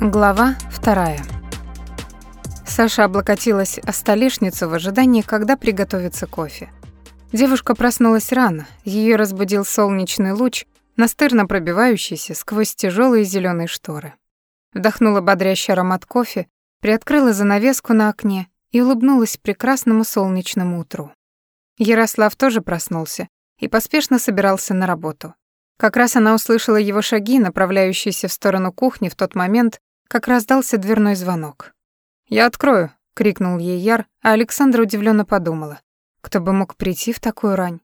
Глава вторая. Саша облокотилась о столешницу в ожидании, когда приготовится кофе. Девушка проснулась рано, ее разбудил солнечный луч, настырно пробивающийся сквозь тяжелые зеленые шторы. Вдохнула бодрящий аромат кофе, приоткрыла занавеску на окне и улыбнулась прекрасному солнечному утру. Ярослав тоже проснулся и поспешно собирался на работу. Как раз она услышала его шаги, направляющиеся в сторону кухни в тот момент, как раздался дверной звонок. «Я открою», — крикнул ей Яр, а Александра удивленно подумала. Кто бы мог прийти в такую рань?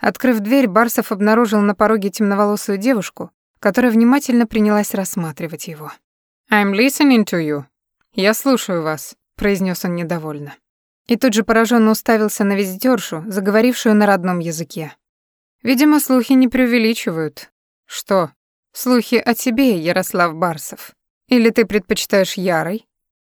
Открыв дверь, Барсов обнаружил на пороге темноволосую девушку, которая внимательно принялась рассматривать его. «I'm listening to you». «Я слушаю вас», — произнес он недовольно. И тут же пораженно уставился на визитершу, заговорившую на родном языке. «Видимо, слухи не преувеличивают». «Что?» «Слухи о тебе, Ярослав Барсов. Или ты предпочитаешь Ярой?»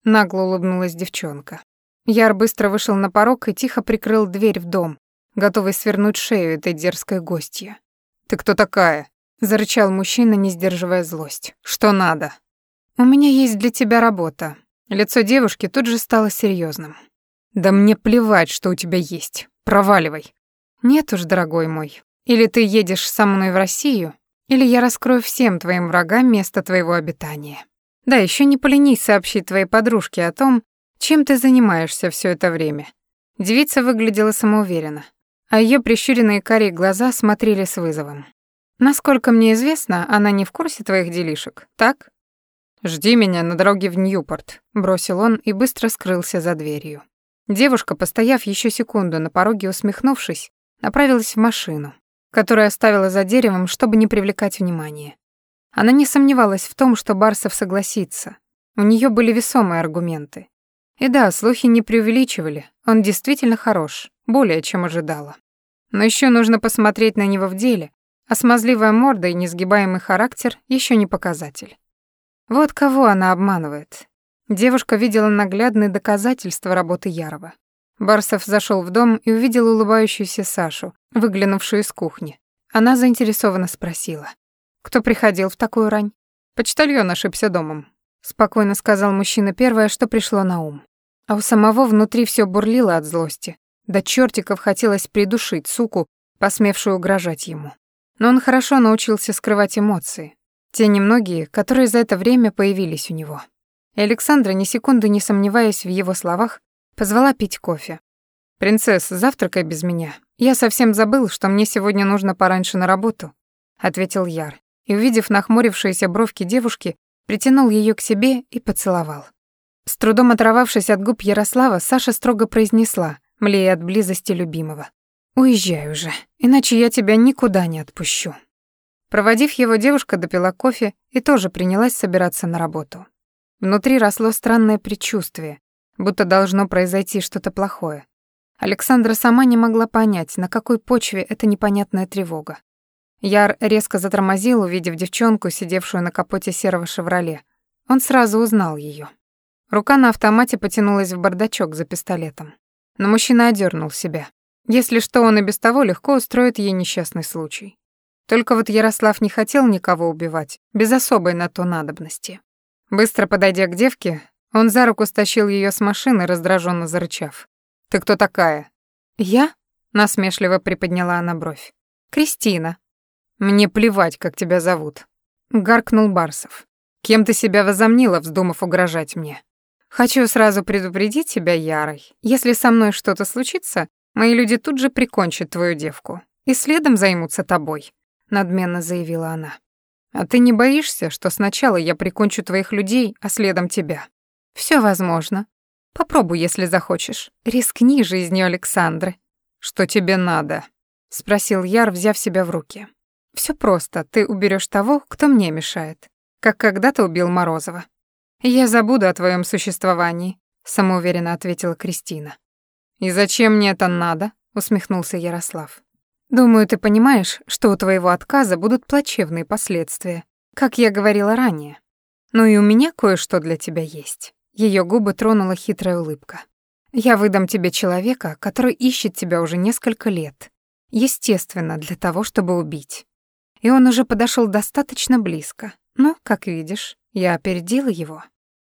Нагло улыбнулась девчонка. Яр быстро вышел на порог и тихо прикрыл дверь в дом, готовый свернуть шею этой дерзкой гостья. «Ты кто такая?» — зарычал мужчина, не сдерживая злость. «Что надо?» «У меня есть для тебя работа». Лицо девушки тут же стало серьезным. «Да мне плевать, что у тебя есть. Проваливай». «Нет уж, дорогой мой. Или ты едешь со мной в Россию, или я раскрою всем твоим врагам место твоего обитания». Да, еще не поленись сообщить твоей подружке о том, чем ты занимаешься все это время. Девица выглядела самоуверенно, а ее прищуренные карие глаза смотрели с вызовом. Насколько мне известно, она не в курсе твоих делишек, так? Жди меня на дороге в Ньюпорт, бросил он и быстро скрылся за дверью. Девушка, постояв еще секунду на пороге, усмехнувшись, направилась в машину, которую оставила за деревом, чтобы не привлекать внимания. Она не сомневалась в том, что Барсов согласится. У нее были весомые аргументы. И да, слухи не преувеличивали, он действительно хорош, более чем ожидала. Но еще нужно посмотреть на него в деле, а смазливая морда и несгибаемый характер еще не показатель. Вот кого она обманывает. Девушка видела наглядные доказательства работы Ярова. Барсов зашел в дом и увидел улыбающуюся Сашу, выглянувшую из кухни. Она заинтересованно спросила. Кто приходил в такую рань? Почтальон ошибся домом, спокойно сказал мужчина первое, что пришло на ум. А у самого внутри все бурлило от злости. До чертиков хотелось придушить суку, посмевшую угрожать ему. Но он хорошо научился скрывать эмоции, те немногие, которые за это время появились у него. И Александра, ни секунды не сомневаясь в его словах, позвала пить кофе. «Принцесса, завтракай без меня. Я совсем забыл, что мне сегодня нужно пораньше на работу», — ответил Яр и, увидев нахмурившиеся бровки девушки, притянул ее к себе и поцеловал. С трудом оторвавшись от губ Ярослава, Саша строго произнесла, млея от близости любимого. «Уезжай уже, иначе я тебя никуда не отпущу». Проводив его, девушка допила кофе и тоже принялась собираться на работу. Внутри росло странное предчувствие, будто должно произойти что-то плохое. Александра сама не могла понять, на какой почве эта непонятная тревога. Яр резко затормозил, увидев девчонку, сидевшую на капоте серого «Шевроле». Он сразу узнал ее. Рука на автомате потянулась в бардачок за пистолетом. Но мужчина одернул себя. Если что, он и без того легко устроит ей несчастный случай. Только вот Ярослав не хотел никого убивать, без особой на то надобности. Быстро подойдя к девке, он за руку стащил ее с машины, раздраженно зарычав. «Ты кто такая?» «Я?» — насмешливо приподняла она бровь. «Кристина», «Мне плевать, как тебя зовут», — гаркнул Барсов. «Кем ты себя возомнила, вздумав угрожать мне?» «Хочу сразу предупредить тебя, Ярой. Если со мной что-то случится, мои люди тут же прикончат твою девку и следом займутся тобой», — надменно заявила она. «А ты не боишься, что сначала я прикончу твоих людей, а следом тебя?» Все возможно. Попробуй, если захочешь. Рискни жизнью Александры. Что тебе надо?» — спросил Яр, взяв себя в руки. Все просто, ты уберешь того, кто мне мешает, как когда-то убил Морозова. Я забуду о твоем существовании, самоуверенно ответила Кристина. И зачем мне это надо? усмехнулся Ярослав. Думаю, ты понимаешь, что у твоего отказа будут плачевные последствия, как я говорила ранее. Ну и у меня кое-что для тебя есть. Ее губы тронула хитрая улыбка. Я выдам тебе человека, который ищет тебя уже несколько лет. Естественно, для того, чтобы убить и он уже подошел достаточно близко. Но, как видишь, Я опередила его.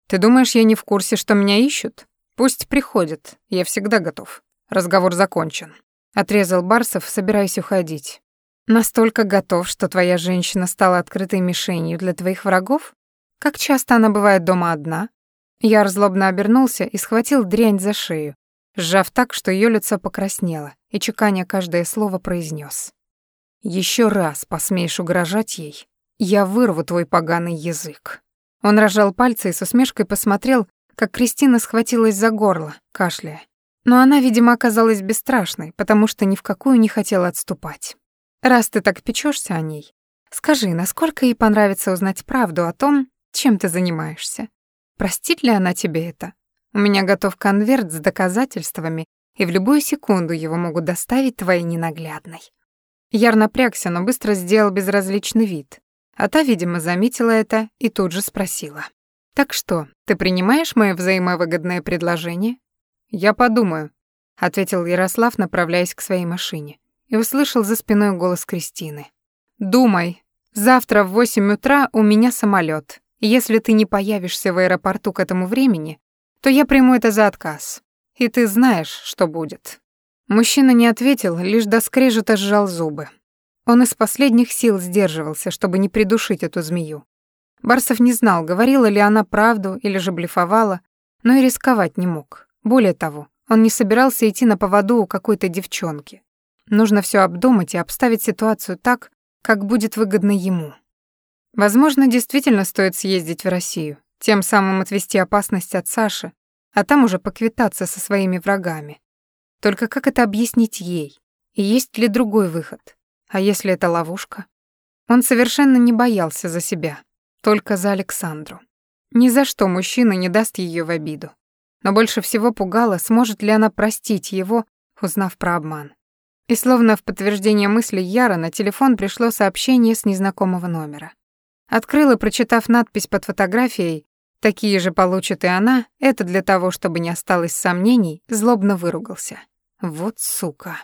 Ты думаешь, я не в курсе, что меня ищут? Пусть приходят, я всегда готов. Разговор закончен. Отрезал Барсов, собираясь уходить. Настолько готов, что твоя женщина стала открытой мишенью для твоих врагов? Как часто она бывает дома одна? Я злобно обернулся и схватил дрянь за шею, сжав так, что ее лицо покраснело, и чеканя каждое слово произнес: Еще раз посмеешь угрожать ей, я вырву твой поганый язык». Он разжал пальцы и с усмешкой посмотрел, как Кристина схватилась за горло, кашляя. Но она, видимо, оказалась бесстрашной, потому что ни в какую не хотела отступать. «Раз ты так печешься о ней, скажи, насколько ей понравится узнать правду о том, чем ты занимаешься? Простит ли она тебе это? У меня готов конверт с доказательствами, и в любую секунду его могут доставить твоей ненаглядной». Яр напрягся, но быстро сделал безразличный вид, а та, видимо, заметила это и тут же спросила. «Так что, ты принимаешь мое взаимовыгодное предложение?» «Я подумаю», — ответил Ярослав, направляясь к своей машине, и услышал за спиной голос Кристины. «Думай, завтра в восемь утра у меня самолет. Если ты не появишься в аэропорту к этому времени, то я приму это за отказ. И ты знаешь, что будет». Мужчина не ответил, лишь до скрежета сжал зубы. Он из последних сил сдерживался, чтобы не придушить эту змею. Барсов не знал, говорила ли она правду или же блефовала, но и рисковать не мог. Более того, он не собирался идти на поводу у какой-то девчонки. Нужно все обдумать и обставить ситуацию так, как будет выгодно ему. Возможно, действительно стоит съездить в Россию, тем самым отвести опасность от Саши, а там уже поквитаться со своими врагами. Только как это объяснить ей? И есть ли другой выход? А если это ловушка? Он совершенно не боялся за себя, только за Александру. Ни за что мужчина не даст ее в обиду. Но больше всего пугало, сможет ли она простить его, узнав про обман. И словно в подтверждение мысли Яра на телефон пришло сообщение с незнакомого номера. Открыл и, прочитав надпись под фотографией «Такие же получит и она», это для того, чтобы не осталось сомнений, злобно выругался. Вот сука.